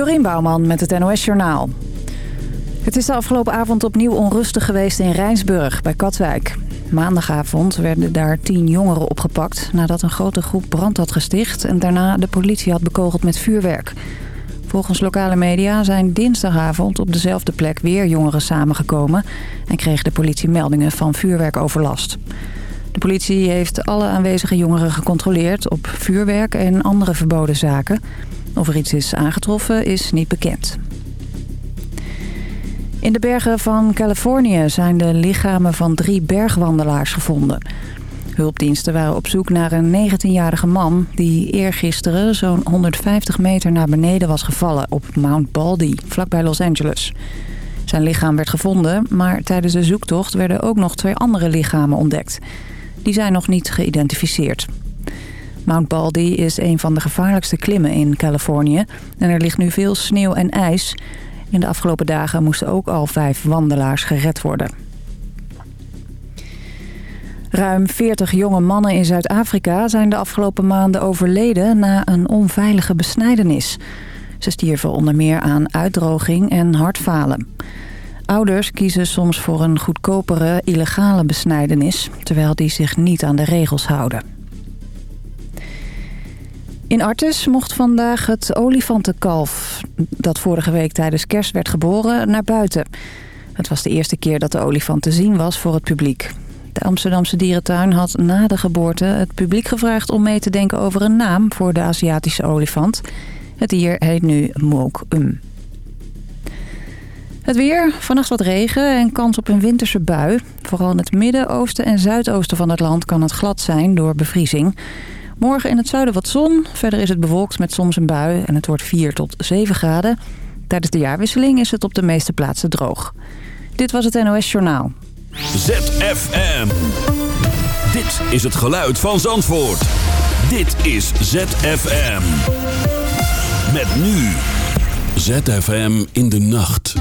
Dorien Bouwman met het NOS Journaal. Het is de afgelopen avond opnieuw onrustig geweest in Rijnsburg, bij Katwijk. Maandagavond werden daar tien jongeren opgepakt... nadat een grote groep brand had gesticht... en daarna de politie had bekogeld met vuurwerk. Volgens lokale media zijn dinsdagavond op dezelfde plek weer jongeren samengekomen... en kreeg de politie meldingen van vuurwerkoverlast. De politie heeft alle aanwezige jongeren gecontroleerd op vuurwerk en andere verboden zaken. Of er iets is aangetroffen is niet bekend. In de bergen van Californië zijn de lichamen van drie bergwandelaars gevonden. Hulpdiensten waren op zoek naar een 19-jarige man... die eergisteren zo'n 150 meter naar beneden was gevallen op Mount Baldy, vlakbij Los Angeles. Zijn lichaam werd gevonden, maar tijdens de zoektocht werden ook nog twee andere lichamen ontdekt. Die zijn nog niet geïdentificeerd. Mount Baldy is een van de gevaarlijkste klimmen in Californië... en er ligt nu veel sneeuw en ijs... In de afgelopen dagen moesten ook al vijf wandelaars gered worden. Ruim 40 jonge mannen in Zuid-Afrika zijn de afgelopen maanden overleden na een onveilige besnijdenis. Ze stierven onder meer aan uitdroging en hartfalen. Ouders kiezen soms voor een goedkopere illegale besnijdenis... terwijl die zich niet aan de regels houden. In Artes mocht vandaag het olifantenkalf... dat vorige week tijdens kerst werd geboren, naar buiten. Het was de eerste keer dat de olifant te zien was voor het publiek. De Amsterdamse dierentuin had na de geboorte het publiek gevraagd... om mee te denken over een naam voor de Aziatische olifant. Het dier heet nu Mook Um. Het weer, vannacht wat regen en kans op een winterse bui. Vooral in het midden, oosten en zuidoosten van het land kan het glad zijn door bevriezing... Morgen in het zuiden wat zon. Verder is het bewolkt met soms een bui en het wordt 4 tot 7 graden. Tijdens de jaarwisseling is het op de meeste plaatsen droog. Dit was het NOS Journaal. ZFM. Dit is het geluid van Zandvoort. Dit is ZFM. Met nu. ZFM in de nacht.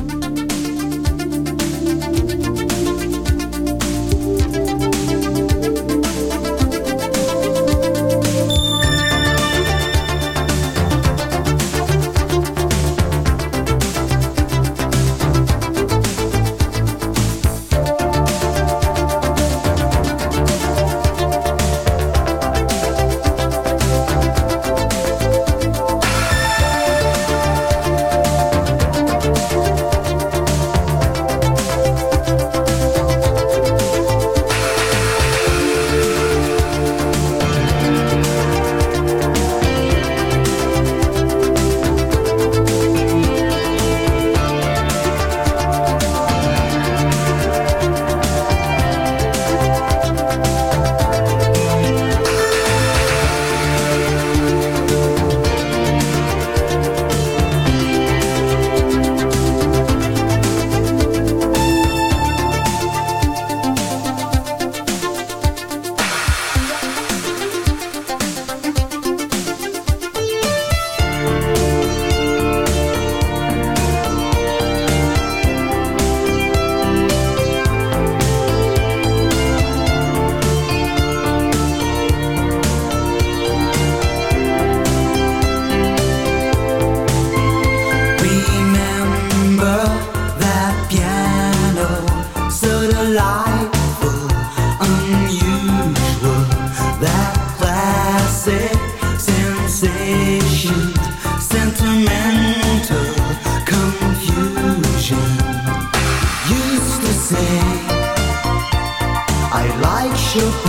We are together. Rainy days growing in.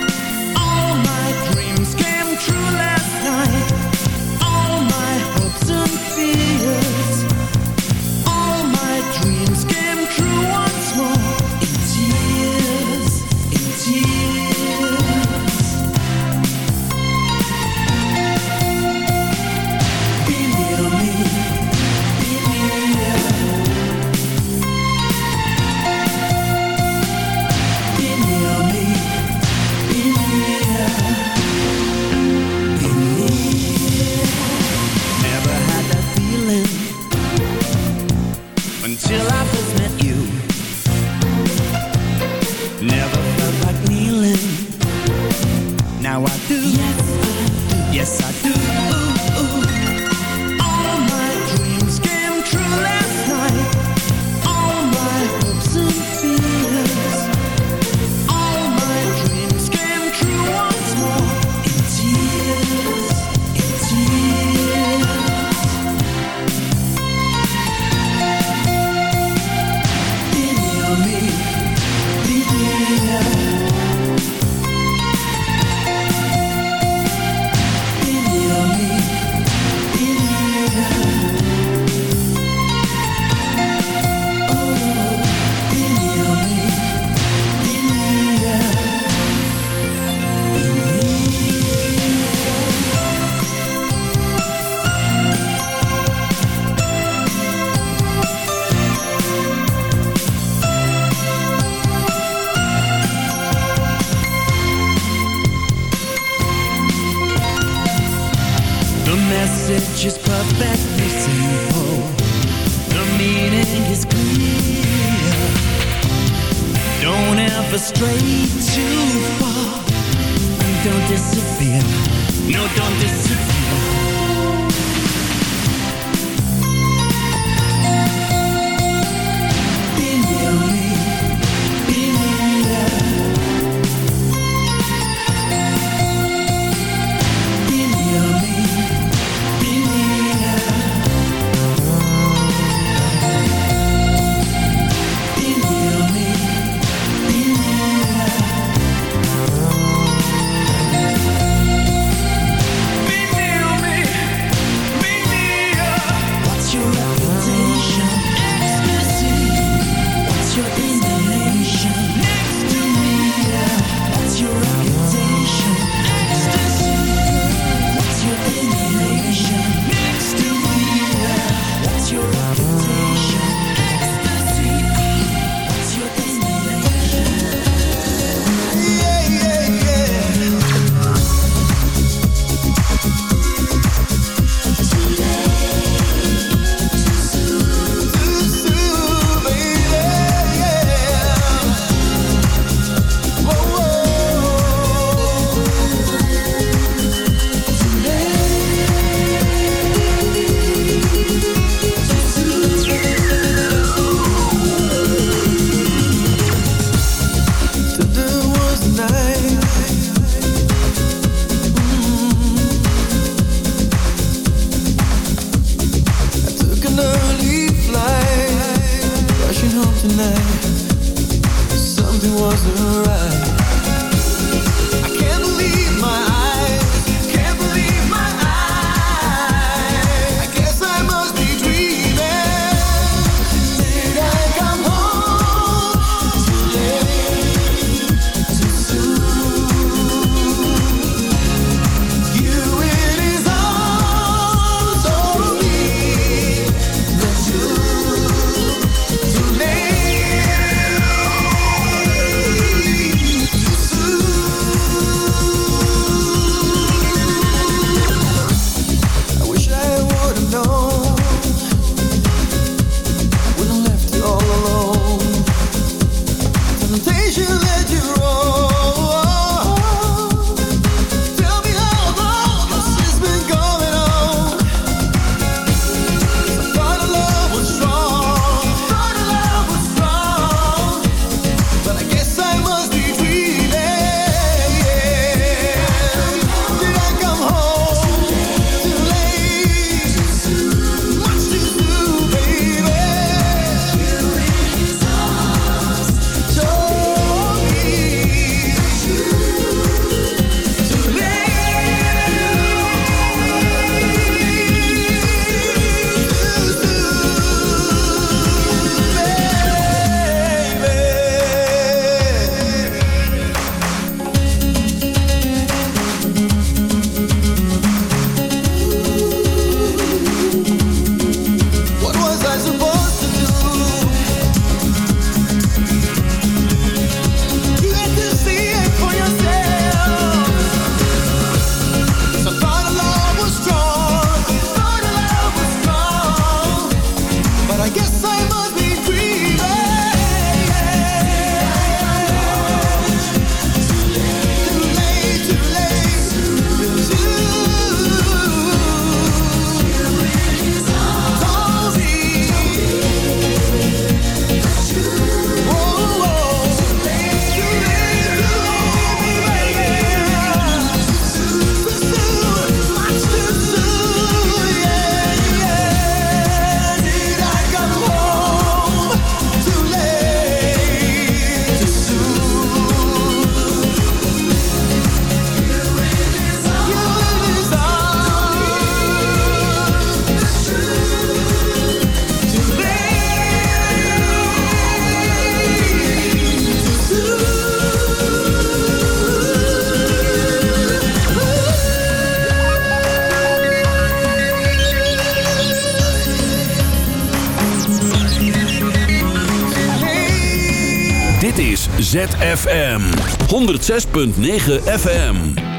106.9 FM.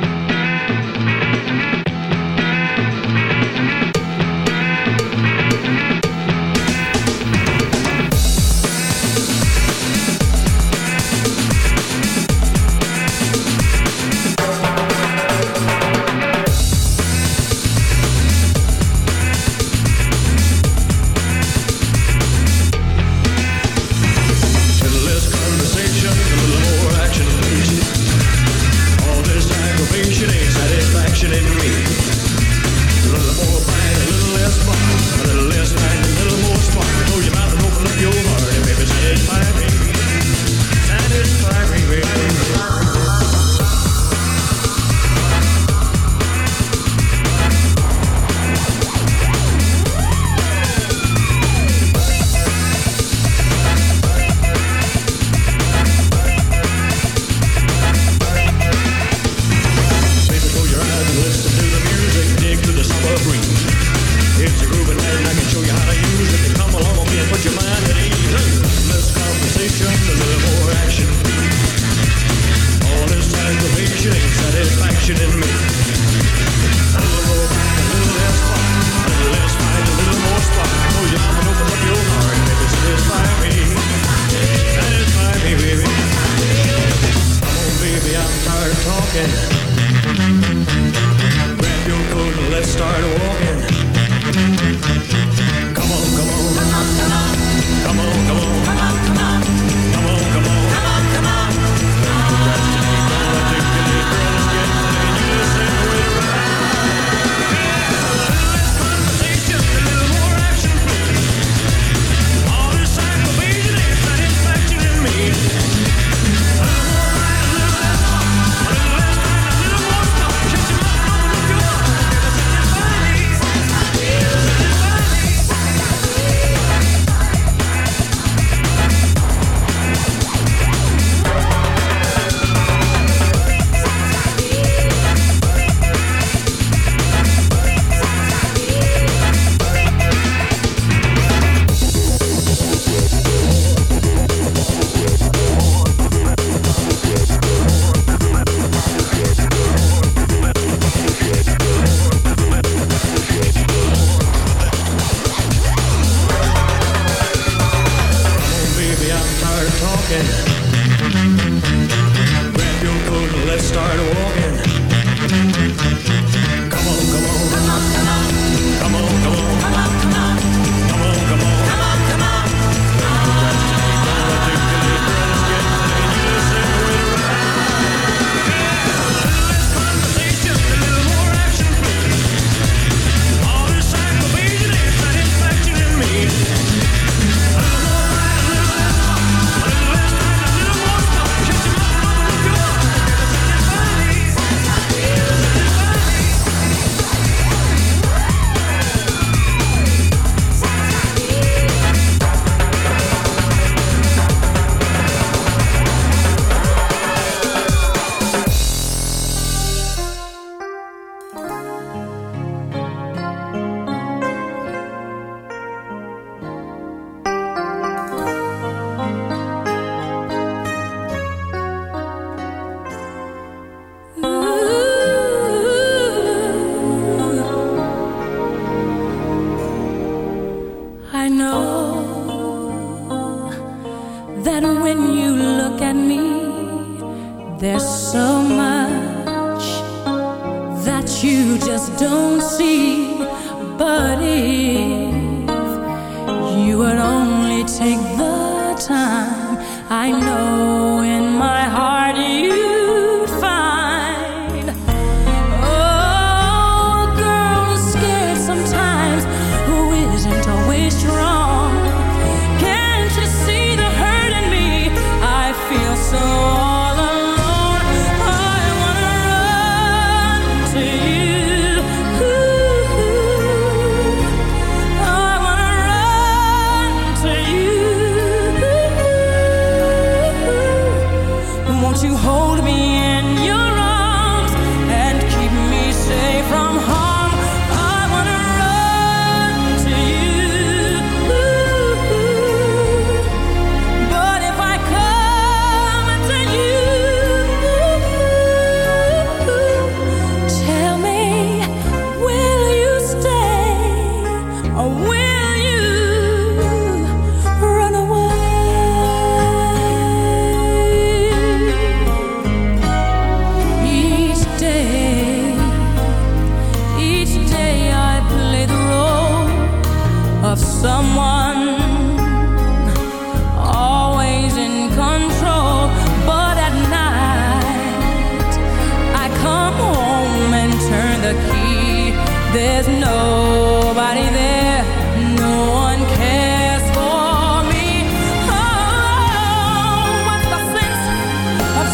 There's so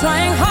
trying hard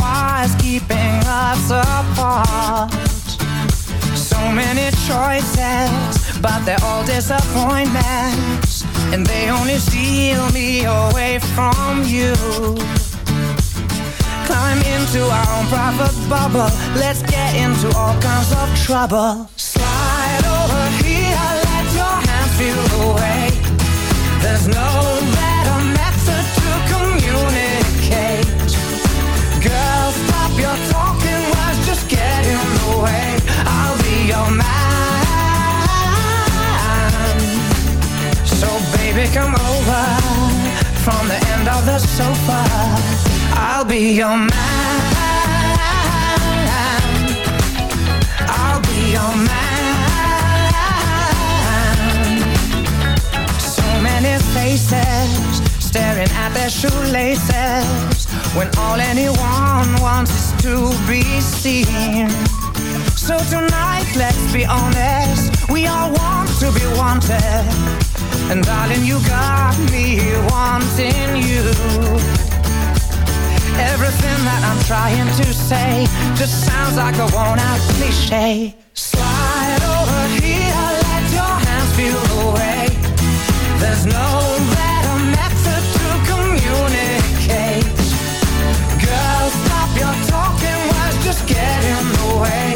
why's keeping us apart. So many choices, but they're all disappointments. And they only steal me away from you. Climb into our own private bubble. Let's get into all kinds of trouble. so far. I'll be your man. I'll be your man. So many faces Staring at their shoelaces When all anyone wants is to be seen. So tonight, let's be honest. We all want to be wanted. And darling, you got me wanting you. Everything that I'm trying to say Just sounds like a worn-out cliche. Slide over here, let your hands feel the way There's no better method to communicate. Girl, stop your talking, words just get in the way.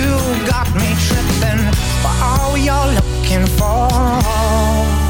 You got me tripping for all you're looking for.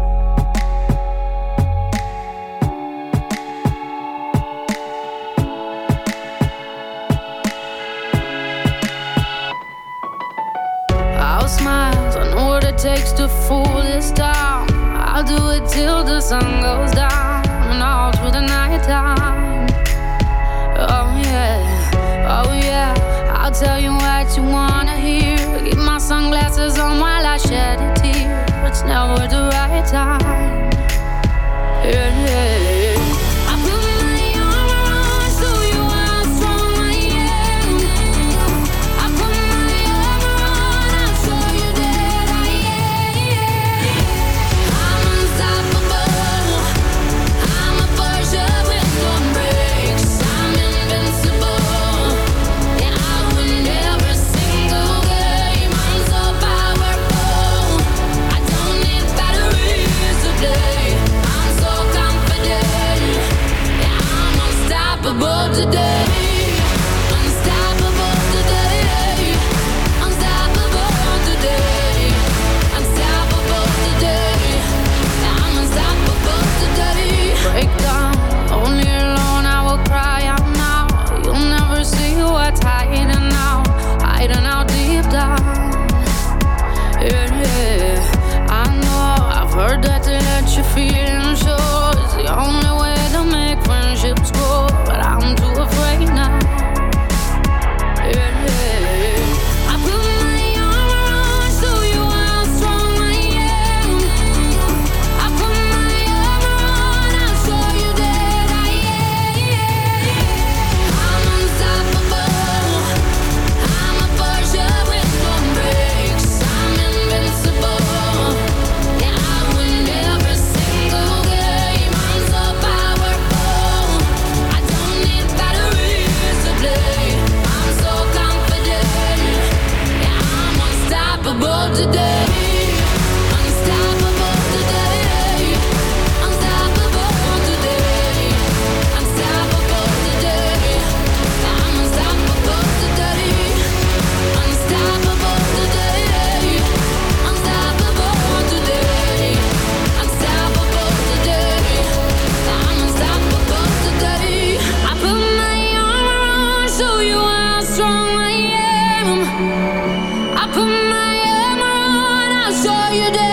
You that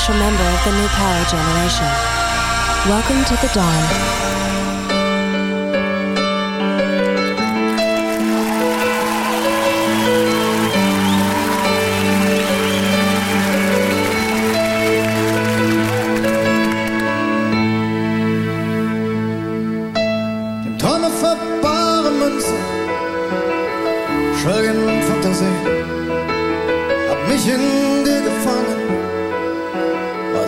official member of the new power generation. Welcome to the dawn. Schwelgen und Fantasie hab mich in dir gefangen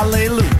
hallelujah.